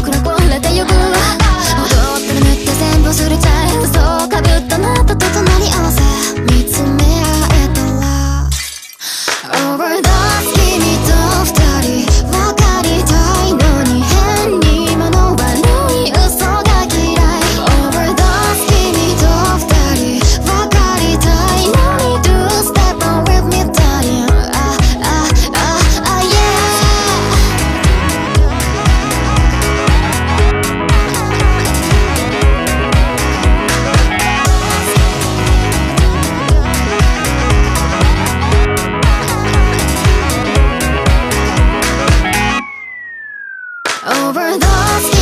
кругом over those